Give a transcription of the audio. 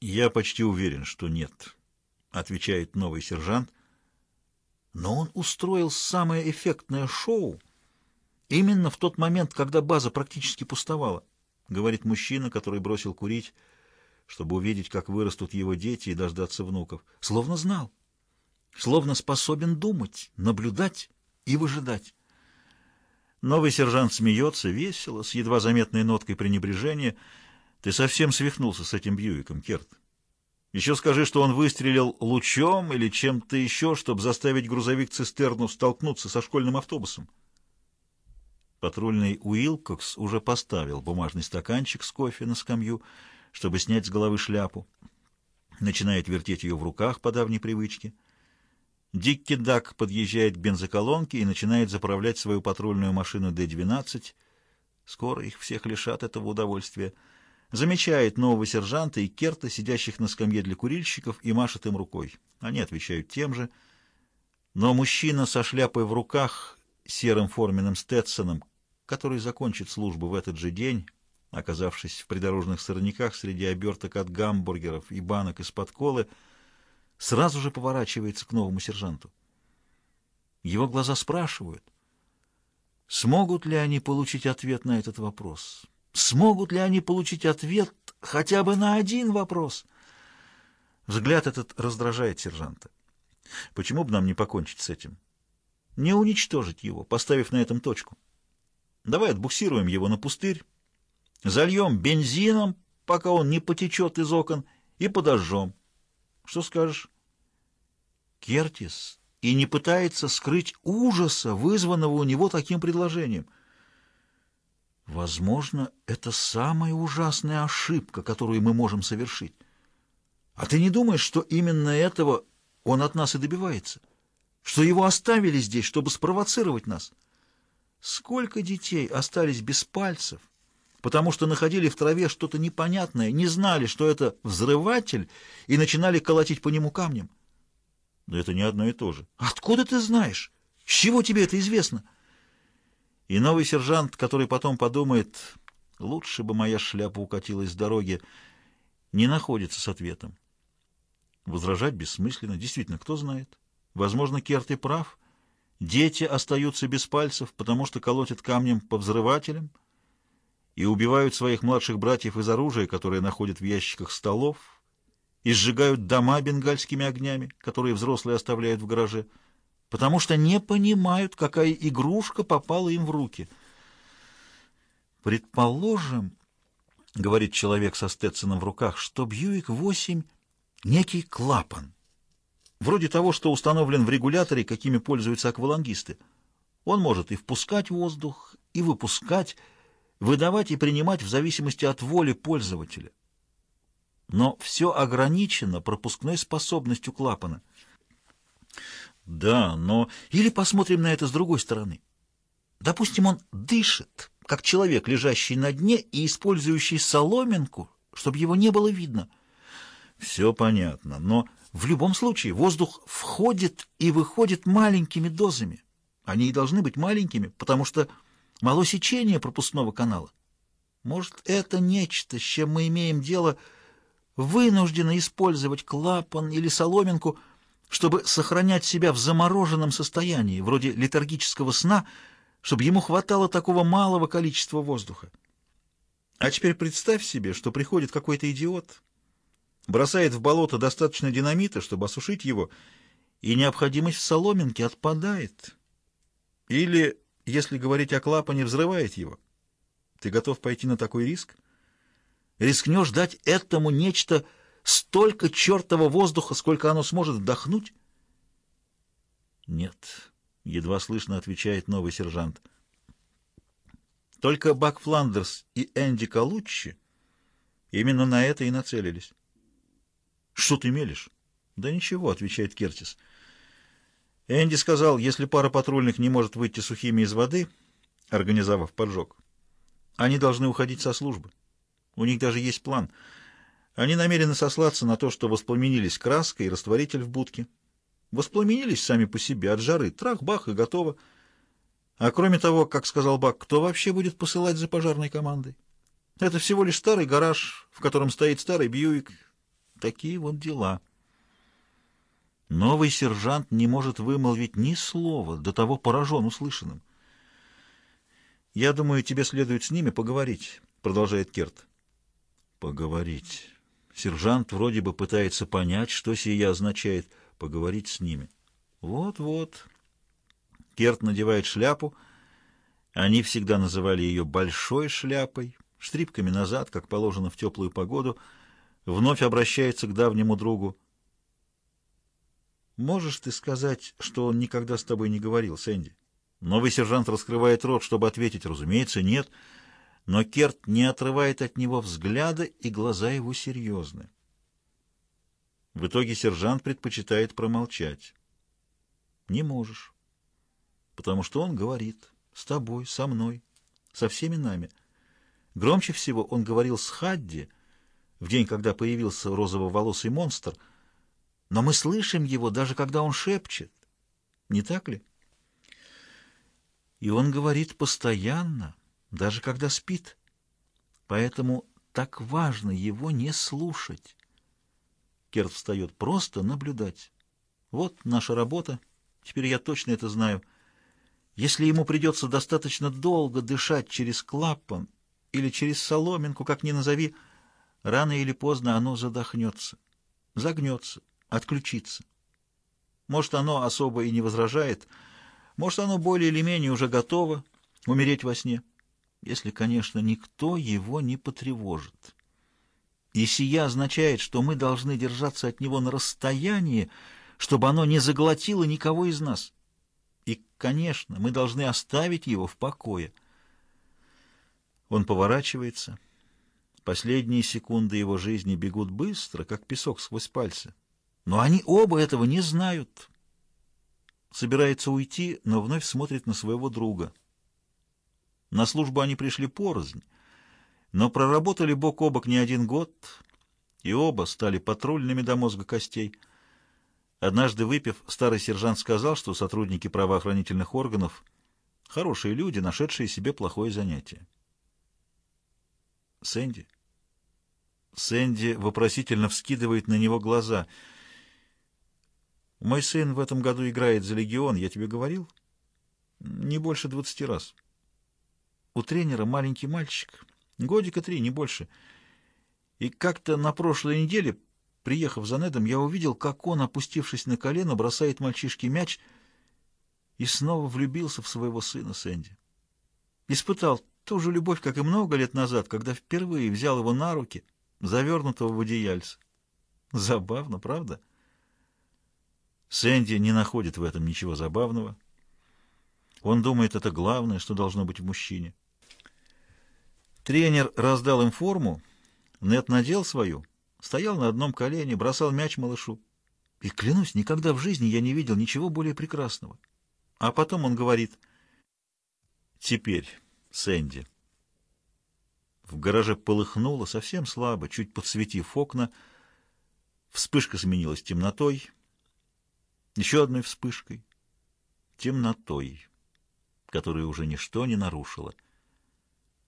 «Я почти уверен, что нет», — отвечает новый сержант. Но он устроил самое эффектное шоу именно в тот момент, когда база практически пустовала, — говорит мужчина, который бросил курить, чтобы увидеть, как вырастут его дети и дождаться внуков. Словно знал, словно способен думать, наблюдать и выжидать. Новый сержант смеется весело, с едва заметной ноткой пренебрежения. «Ты совсем свихнулся с этим Бьюиком, Керт. Еще скажи, что он выстрелил лучом или чем-то еще, чтобы заставить грузовик-цистерну столкнуться со школьным автобусом». Патрульный Уилкокс уже поставил бумажный стаканчик с кофе на скамью, чтобы снять с головы шляпу. Начинает вертеть ее в руках по давней привычке — Дикки Дак подъезжает к бензоколонке и начинает заправлять свою патрульную машину Д-12. Скоро их всех лишат этого удовольствия. Замечает нового сержанта и Керта, сидящих на скамье для курильщиков, и машет им рукой. Они отвечают тем же. Но мужчина со шляпой в руках, серым форменным Стетсоном, который закончит службу в этот же день, оказавшись в придорожных сорняках среди оберток от гамбургеров и банок из-под колы, сразу же поворачивается к новому сержанту. Его глаза спрашивают, смогут ли они получить ответ на этот вопрос? Смогут ли они получить ответ хотя бы на один вопрос? Взгляд этот раздражает сержанта. Почему бы нам не покончить с этим? Не уничтожить его, поставив на этом точку. Давай отбуксируем его на пустырь, зальем бензином, пока он не потечет из окон, и подожжем. Что скажешь? Кертис и не пытается скрыть ужаса, вызванного у него таким предложением. Возможно, это самая ужасная ошибка, которую мы можем совершить. А ты не думаешь, что именно этого он от нас и добивается? Что его оставили здесь, чтобы спровоцировать нас? Сколько детей остались без пальцев, потому что находили в траве что-то непонятное, не знали, что это взрыватель, и начинали колотить по нему камнем? Но это не одно и то же. Откуда ты знаешь? С чего тебе это известно? И новый сержант, который потом подумает, лучше бы моя шляпа укатилась с дороги, не находится с ответом. Возражать бессмысленно. Действительно, кто знает? Возможно, Керт и прав. Дети остаются без пальцев, потому что колотят камнем по взрывателям и убивают своих младших братьев из оружия, которое находят в ящиках столов, и сжигают дома бенгальскими огнями, которые взрослые оставляют в гараже, потому что не понимают, какая игрушка попала им в руки. «Предположим, — говорит человек со Стетсоном в руках, — что Бьюик-8 — некий клапан, вроде того, что установлен в регуляторе, какими пользуются аквалангисты. Он может и впускать воздух, и выпускать, выдавать и принимать в зависимости от воли пользователя но все ограничено пропускной способностью клапана. Да, но... Или посмотрим на это с другой стороны. Допустим, он дышит, как человек, лежащий на дне и использующий соломинку, чтобы его не было видно. Все понятно, но в любом случае воздух входит и выходит маленькими дозами. Они и должны быть маленькими, потому что мало сечения пропускного канала. Может, это нечто, с чем мы имеем дело вынуждена использовать клапан или соломинку, чтобы сохранять себя в замороженном состоянии, вроде летаргического сна, чтобы ему хватало такого малого количества воздуха. А теперь представь себе, что приходит какой-то идиот, бросает в болото достаточно динамита, чтобы осушить его, и необходимость в соломинке отпадает. Или, если говорить о клапане, взрывает его. Ты готов пойти на такой риск? Рискнешь дать этому нечто столько чертова воздуха, сколько оно сможет вдохнуть? Нет, едва слышно отвечает новый сержант. Только Бак Фландерс и Энди Калуччи именно на это и нацелились. Что ты мелешь? Да ничего, отвечает Кертис. Энди сказал, если пара патрульных не может выйти сухими из воды, организовав поджог, они должны уходить со службы. У них даже есть план. Они намерены сослаться на то, что воспламенились краска и растворитель в будке. Воспламенились сами по себе от жары. Трах-бах и готово. А кроме того, как сказал Бак, кто вообще будет посылать за пожарной командой? Это всего лишь старый гараж, в котором стоит старый Бьюик. Такие вот дела. Новый сержант не может вымолвить ни слова, до того поражен услышанным. «Я думаю, тебе следует с ними поговорить», — продолжает Керт. «Поговорить». Сержант вроде бы пытается понять, что сия означает «поговорить с ними». «Вот-вот». Керт надевает шляпу. Они всегда называли ее «большой шляпой», штрипками назад, как положено в теплую погоду, вновь обращается к давнему другу. «Можешь ты сказать, что он никогда с тобой не говорил, Сэнди?» Новый сержант раскрывает рот, чтобы ответить, разумеется, нет, но Керт не отрывает от него взгляда, и глаза его серьезны. В итоге сержант предпочитает промолчать. «Не можешь, потому что он говорит с тобой, со мной, со всеми нами». Громче всего он говорил с Хадди в день, когда появился розово-волосый монстр, но мы слышим его, даже когда он шепчет. Не так ли? И он говорит постоянно, даже когда спит. Поэтому так важно его не слушать. Керт встает просто наблюдать. Вот наша работа. Теперь я точно это знаю. Если ему придется достаточно долго дышать через клапан или через соломинку, как ни назови, рано или поздно оно задохнется, загнется, отключится. Может, оно особо и не возражает, может, оно более или менее уже готово умереть во сне, если, конечно, никто его не потревожит. И сия означает, что мы должны держаться от него на расстоянии, чтобы оно не заглотило никого из нас. И, конечно, мы должны оставить его в покое. Он поворачивается. Последние секунды его жизни бегут быстро, как песок сквозь пальцы. Но они оба этого не знают. Собирается уйти, но вновь смотрит на своего друга. На службу они пришли порознь, но проработали бок о бок не один год, и оба стали патрульными до мозга костей. Однажды выпив, старый сержант сказал, что сотрудники правоохранительных органов — хорошие люди, нашедшие себе плохое занятие. Сэнди. Сэнди вопросительно вскидывает на него глаза. «Мой сын в этом году играет за «Легион», я тебе говорил?» «Не больше двадцати раз». «У тренера маленький мальчик, годика три, не больше. И как-то на прошлой неделе, приехав за Недом, я увидел, как он, опустившись на колено, бросает мальчишке мяч и снова влюбился в своего сына Сэнди. Испытал Ту же любовь, как и много лет назад, когда впервые взял его на руки, завернутого в одеяльце. Забавно, правда? Сэнди не находит в этом ничего забавного. Он думает, это главное, что должно быть в мужчине. Тренер раздал им форму, Нет надел свою, стоял на одном колене, бросал мяч малышу. И, клянусь, никогда в жизни я не видел ничего более прекрасного. А потом он говорит, «Теперь...» Сэнди. В гараже полыхнуло совсем слабо, чуть подсветив окна. Вспышка сменилась темнотой, еще одной вспышкой, темнотой, которую уже ничто не нарушило.